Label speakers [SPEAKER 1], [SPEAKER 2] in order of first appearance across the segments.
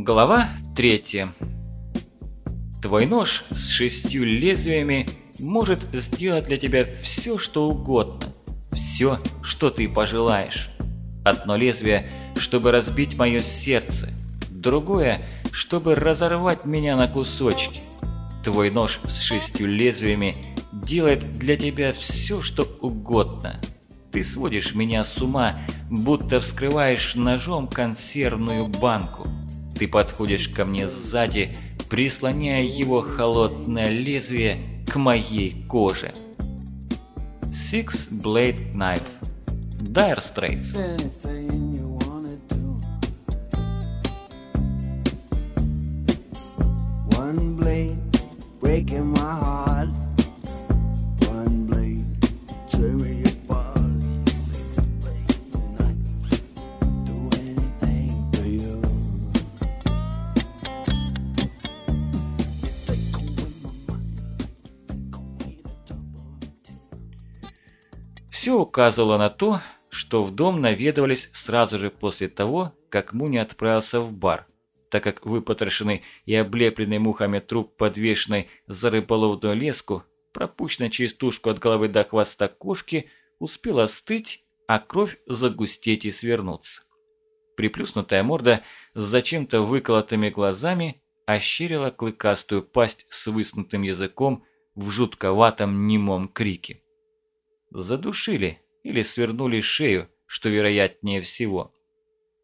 [SPEAKER 1] Глава третья. Твой нож с шестью лезвиями может сделать для тебя все, что угодно. Все, что ты пожелаешь. Одно лезвие, чтобы разбить мое сердце. Другое, чтобы разорвать меня на кусочки. Твой нож с шестью лезвиями делает для тебя все, что угодно. Ты сводишь меня с ума, будто вскрываешь ножом консервную банку. Ты подходишь ко мне сзади, прислоняя его холодное лезвие к моей коже. Six Blade Knife Dire Straits Все указывало на то, что в дом наведывались сразу же после того, как Муни отправился в бар, так как выпотрошенный и облепленный мухами труп, подвешенный за рыболовную леску, пропущенный через тушку от головы до хвоста кошки, успел остыть, а кровь загустеть и свернуться. Приплюснутая морда с зачем-то выколотыми глазами ощерила клыкастую пасть с высунутым языком в жутковатом немом крике. Задушили или свернули шею, что вероятнее всего.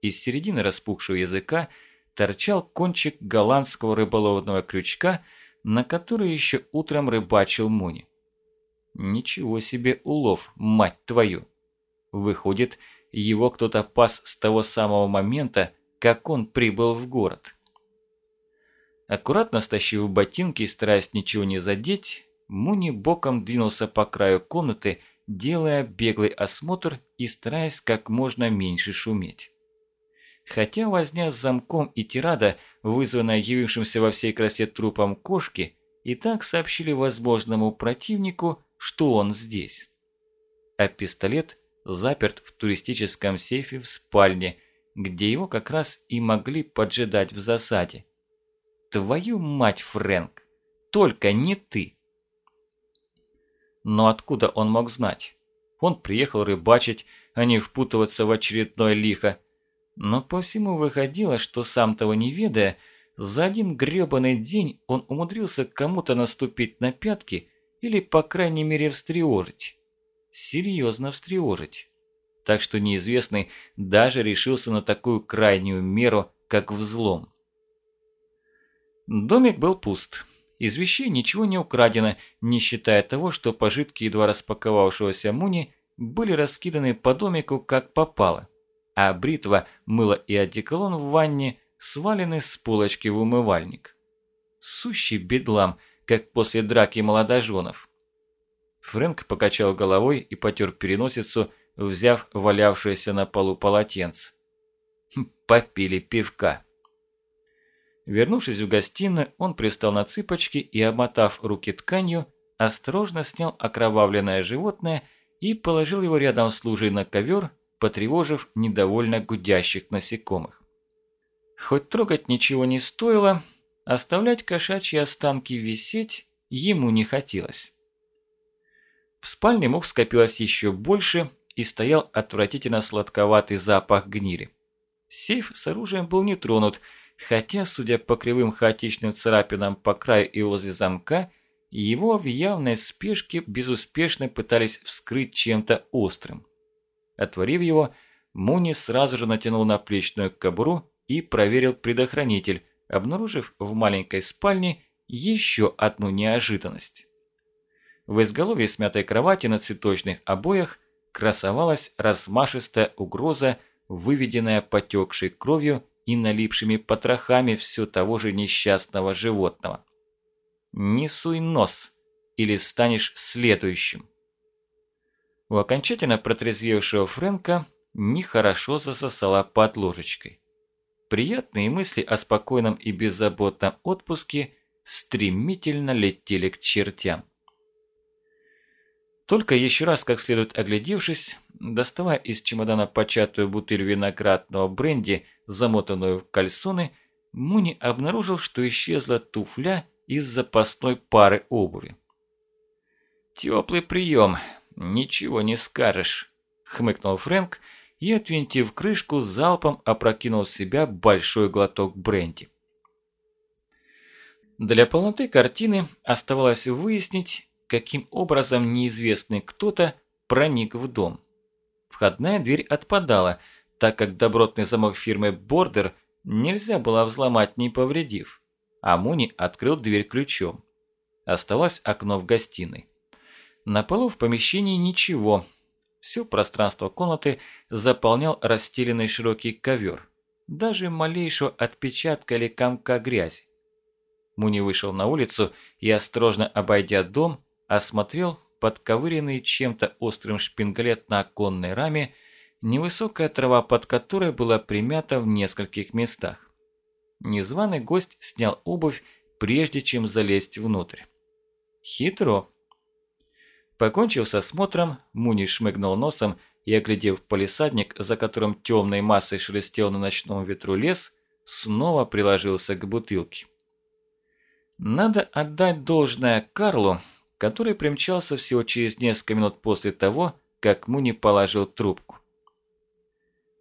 [SPEAKER 1] Из середины распухшего языка торчал кончик голландского рыболовного крючка, на который еще утром рыбачил Муни. Ничего себе улов, мать твою! Выходит, его кто-то пас с того самого момента, как он прибыл в город. Аккуратно стащив ботинки и стараясь ничего не задеть, Муни боком двинулся по краю комнаты, делая беглый осмотр и стараясь как можно меньше шуметь. Хотя возня с замком и тирада, вызванная явившимся во всей красе трупом кошки, и так сообщили возможному противнику, что он здесь. А пистолет заперт в туристическом сейфе в спальне, где его как раз и могли поджидать в засаде. Твою мать, Фрэнк, только не ты! Но откуда он мог знать? Он приехал рыбачить, а не впутываться в очередное лихо. Но по всему выходило, что сам того не ведая, за один грёбаный день он умудрился кому-то наступить на пятки или, по крайней мере, встревожить. Серьезно встревожить. Так что неизвестный даже решился на такую крайнюю меру, как взлом. Домик был пуст. Из вещей ничего не украдено, не считая того, что пожитки едва распаковавшегося Муни были раскиданы по домику как попало, а бритва, мыло и одеколон в ванне свалены с полочки в умывальник. Сущий бедлам, как после драки молодоженов. Фрэнк покачал головой и потер переносицу, взяв валявшееся на полу полотенце. Хм, попили пивка. Вернувшись в гостиную, он пристал на цыпочки и, обмотав руки тканью, осторожно снял окровавленное животное и положил его рядом с лужей на ковер, потревожив недовольно гудящих насекомых. Хоть трогать ничего не стоило, оставлять кошачьи останки висеть ему не хотелось. В спальне мух скопилось еще больше и стоял отвратительно сладковатый запах гнили. Сейф с оружием был не тронут, хотя, судя по кривым хаотичным царапинам по краю и возле замка, его в явной спешке безуспешно пытались вскрыть чем-то острым. Отворив его, Муни сразу же натянул наплечную кобуру и проверил предохранитель, обнаружив в маленькой спальне еще одну неожиданность. В изголовье смятой кровати на цветочных обоях красовалась размашистая угроза, выведенная потекшей кровью и налипшими потрохами все того же несчастного животного. «Не суй нос, или станешь следующим». У окончательно протрезвевшего Фрэнка нехорошо засосала под ложечкой. Приятные мысли о спокойном и беззаботном отпуске стремительно летели к чертям. Только еще раз как следует оглядевшись, доставая из чемодана початую бутыль виноградного бренди, замотанную в кальсоны, Муни обнаружил, что исчезла туфля из запасной пары обуви. «Теплый прием, ничего не скажешь», – хмыкнул Фрэнк и, отвинтив крышку, залпом опрокинул в себя большой глоток бренди. Для полноты картины оставалось выяснить, каким образом неизвестный кто-то проник в дом. Входная дверь отпадала, так как добротный замок фирмы Border нельзя было взломать, не повредив, а Муни открыл дверь ключом. Осталось окно в гостиной. На полу в помещении ничего. Все пространство комнаты заполнял расстеленный широкий ковер. Даже малейшего отпечатка или комка грязи. Муни вышел на улицу и, осторожно обойдя дом, осмотрел подковыренный чем-то острым шпингалет на оконной раме, невысокая трава под которой была примята в нескольких местах. Незваный гость снял обувь, прежде чем залезть внутрь. Хитро. Покончив с осмотром, Муни шмыгнул носом и, оглядев полисадник, за которым темной массой шелестел на ночном ветру лес, снова приложился к бутылке. Надо отдать должное Карлу, который примчался всего через несколько минут после того, как Муни положил трубку.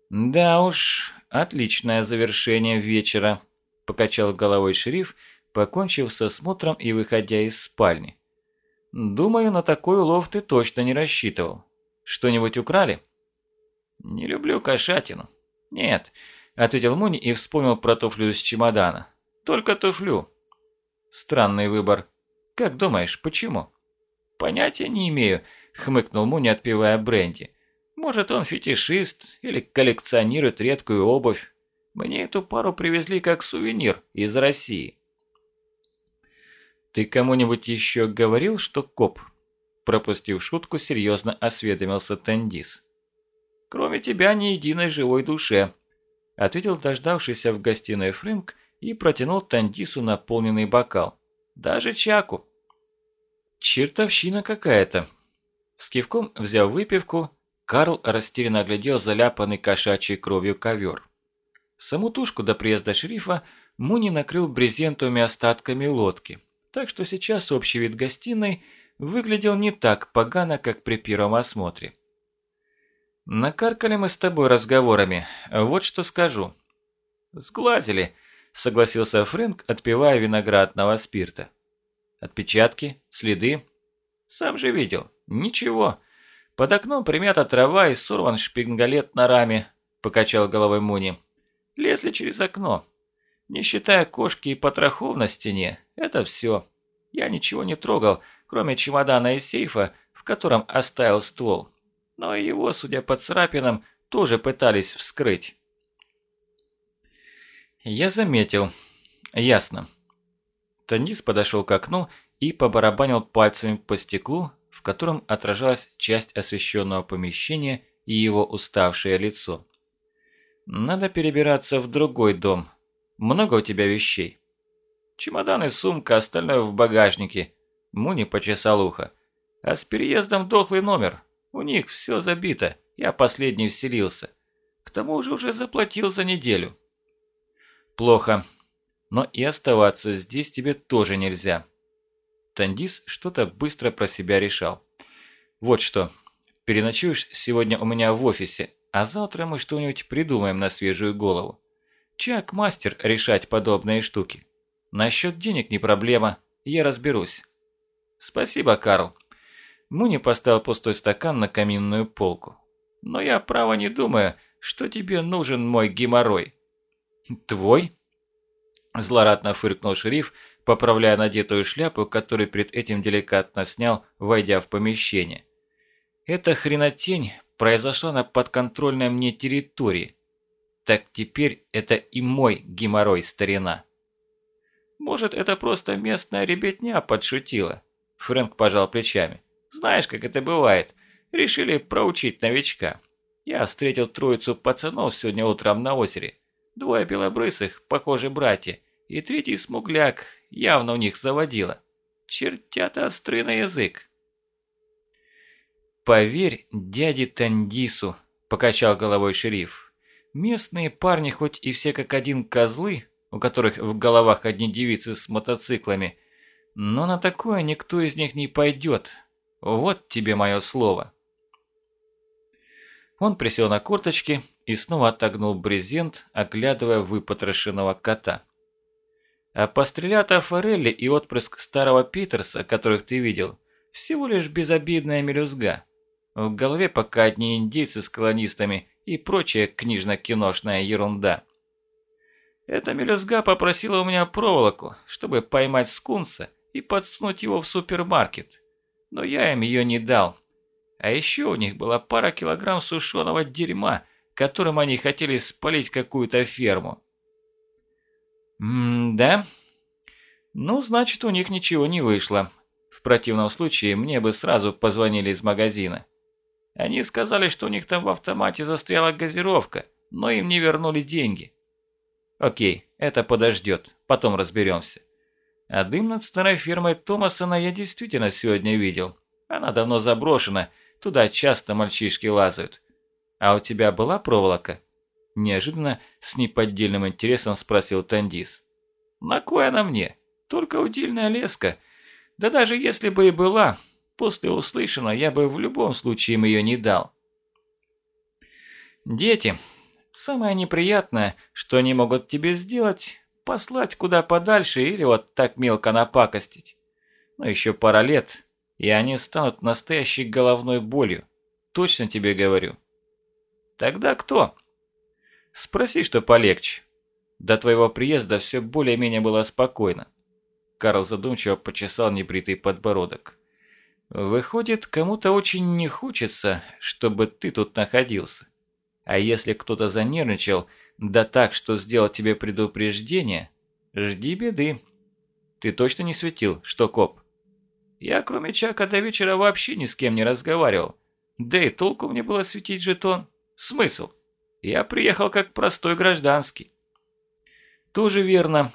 [SPEAKER 1] «Да уж, отличное завершение вечера», – покачал головой шериф, покончив с осмотром и выходя из спальни. «Думаю, на такой улов ты точно не рассчитывал. Что-нибудь украли?» «Не люблю кошатину». «Нет», – ответил Муни и вспомнил про туфлю из чемодана. «Только туфлю». «Странный выбор. Как думаешь, почему?» «Понятия не имею», – хмыкнул Муни, отпивая бренди. «Может, он фетишист или коллекционирует редкую обувь. Мне эту пару привезли как сувенир из России». «Ты кому-нибудь еще говорил, что коп?» Пропустив шутку, серьезно осведомился Тандис. «Кроме тебя ни единой живой душе», – ответил дождавшийся в гостиной Фрэнк и протянул Тандису наполненный бокал. «Даже Чаку». «Чертовщина какая-то». С кивком взяв выпивку, Карл растерянно оглядел заляпанный кошачьей кровью ковер. Саму тушку до приезда шерифа Муни накрыл брезентовыми остатками лодки – так что сейчас общий вид гостиной выглядел не так погано, как при первом осмотре. «Накаркали мы с тобой разговорами, вот что скажу». «Сглазили», – согласился Фрэнк, отпивая виноградного спирта. «Отпечатки? Следы?» «Сам же видел. Ничего. Под окном примята трава и сорван шпингалет на раме», – покачал головой Муни. «Лезли через окно. Не считая кошки и потрохов на стене, это все. Я ничего не трогал, кроме чемодана и сейфа, в котором оставил ствол. Но его, судя по царапинам, тоже пытались вскрыть. Я заметил. Ясно. Танис подошел к окну и побарабанил пальцами по стеклу, в котором отражалась часть освещенного помещения и его уставшее лицо. Надо перебираться в другой дом, много у тебя вещей?» «Чемодан и сумка, остальное в багажнике». Муни почесал ухо. «А с переездом дохлый номер. У них все забито. Я последний вселился. К тому же уже заплатил за неделю». «Плохо. Но и оставаться здесь тебе тоже нельзя». Тандис что-то быстро про себя решал. «Вот что. Переночуешь сегодня у меня в офисе, а завтра мы что-нибудь придумаем на свежую голову. Чак мастер решать подобные штуки. Насчет денег не проблема, я разберусь. Спасибо, Карл. Муни поставил пустой стакан на каминную полку. Но я право не думаю, что тебе нужен мой геморрой. Твой? Злорадно фыркнул шериф, поправляя надетую шляпу, которую перед этим деликатно снял, войдя в помещение. Эта хренотень произошла на подконтрольной мне территории, так теперь это и мой геморрой, старина. Может, это просто местная ребятня подшутила? Фрэнк пожал плечами. Знаешь, как это бывает. Решили проучить новичка. Я встретил троицу пацанов сегодня утром на озере. Двое белобрысых, похоже, братья. И третий смугляк, явно у них заводила. Чертята острый на язык. «Поверь дяде Тандису», – покачал головой шериф. Местные парни, хоть и все как один козлы, у которых в головах одни девицы с мотоциклами. Но на такое никто из них не пойдет. Вот тебе мое слово. Он присел на корточки и снова отогнул брезент, оглядывая выпотрошенного кота. А пострелята форели и отпрыск старого Питерса, которых ты видел, всего лишь безобидная мелюзга. В голове пока одни индейцы с колонистами и прочая книжно-киношная ерунда. Эта мелюзга попросила у меня проволоку, чтобы поймать скунса и подснуть его в супермаркет. Но я им ее не дал. А еще у них была пара килограмм сушеного дерьма, которым они хотели спалить какую-то ферму. М-да? Ну, значит, у них ничего не вышло. В противном случае мне бы сразу позвонили из магазина. Они сказали, что у них там в автомате застряла газировка, но им не вернули деньги. Окей, это подождет, потом разберемся. А дым над старой фермой Томасона я действительно сегодня видел. Она давно заброшена, туда часто мальчишки лазают. А у тебя была проволока? Неожиданно, с неподдельным интересом спросил Тандис. На кое она мне? Только удильная леска. Да даже если бы и была, после услышанного я бы в любом случае им ее не дал. Дети. Самое неприятное, что они могут тебе сделать, послать куда подальше или вот так мелко напакостить. Но еще пара лет, и они станут настоящей головной болью. Точно тебе говорю. Тогда кто? Спроси, что полегче. До твоего приезда все более-менее было спокойно. Карл задумчиво почесал небритый подбородок. Выходит, кому-то очень не хочется, чтобы ты тут находился. А если кто-то занервничал, да так, что сделал тебе предупреждение, жди беды. Ты точно не светил, что коп? Я, кроме Чака, до вечера вообще ни с кем не разговаривал. Да и толку мне было светить жетон. Смысл? Я приехал как простой гражданский. Тоже верно.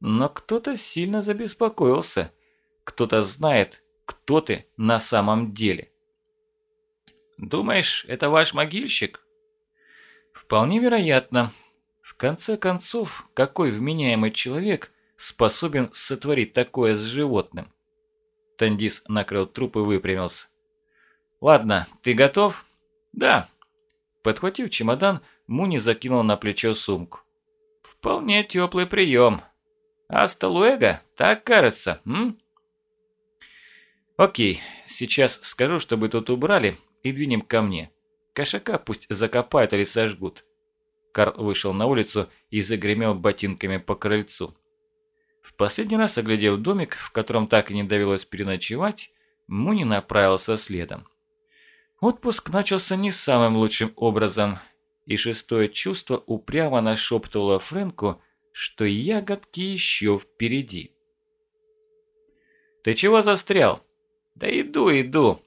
[SPEAKER 1] Но кто-то сильно забеспокоился. Кто-то знает, кто ты на самом деле. Думаешь, это ваш могильщик? Вполне вероятно. В конце концов, какой вменяемый человек способен сотворить такое с животным? Тандис накрыл труп и выпрямился. «Ладно, ты готов?» «Да». Подхватив чемодан, Муни закинул на плечо сумку. «Вполне теплый прием. Аста Луэга, так кажется, м?» «Окей, сейчас скажу, чтобы тут убрали и двинем ко мне. Кошака пусть закопают или сожгут. Карл вышел на улицу и загремел ботинками по крыльцу. В последний раз, оглядев домик, в котором так и не довелось переночевать, Муни направился следом. Отпуск начался не самым лучшим образом, и шестое чувство упрямо нашептывало Фрэнку, что ягодки еще впереди. «Ты чего застрял?» «Да иду, иду!»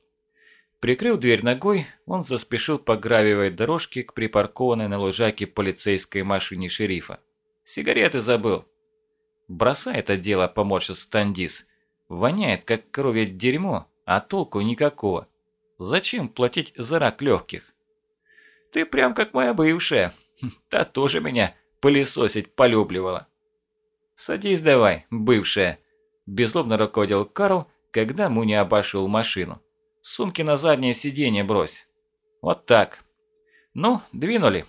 [SPEAKER 1] Прикрыв дверь ногой, он заспешил по гравиевой дорожке к припаркованной на лужайке полицейской машине шерифа. «Сигареты забыл». «Бросай это дело», – поморщился Тандис. «Воняет, как коровье дерьмо, а толку никакого. Зачем платить за рак легких?» «Ты прям как моя бывшая. Та тоже меня пылесосить полюбливала». «Садись давай, бывшая», – безлобно руководил Карл, когда Муни обошел машину. Сумки на заднее сиденье брось. Вот так. Ну, двинули.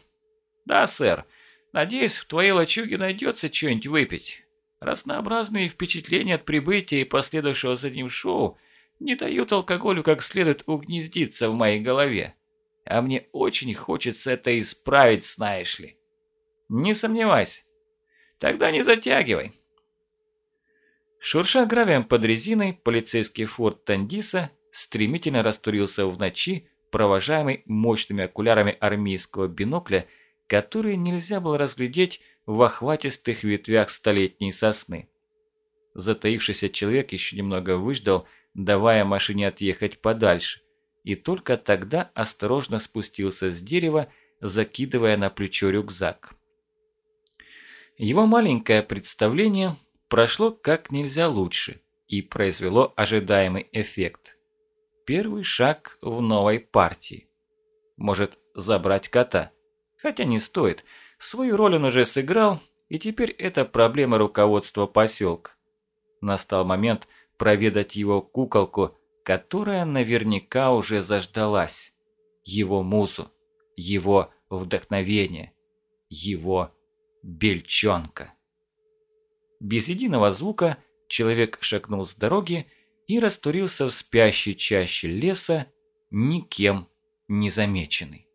[SPEAKER 1] Да, сэр. Надеюсь, в твоей лачуге найдется что-нибудь выпить. Разнообразные впечатления от прибытия и последующего за ним шоу не дают алкоголю как следует угнездиться в моей голове. А мне очень хочется это исправить, знаешь ли. Не сомневайся. Тогда не затягивай. Шурша гравием под резиной, полицейский форт Тандиса стремительно растворился в ночи, провожаемый мощными окулярами армейского бинокля, которые нельзя было разглядеть в охватистых ветвях столетней сосны. Затаившийся человек еще немного выждал, давая машине отъехать подальше, и только тогда осторожно спустился с дерева, закидывая на плечо рюкзак. Его маленькое представление прошло как нельзя лучше и произвело ожидаемый эффект первый шаг в новой партии. Может, забрать кота? Хотя не стоит. Свою роль он уже сыграл, и теперь это проблема руководства поселка. Настал момент проведать его куколку, которая наверняка уже заждалась. Его музу, его вдохновение, его бельчонка. Без единого звука человек шагнул с дороги и растворился в спящей чаще леса, никем не замеченный.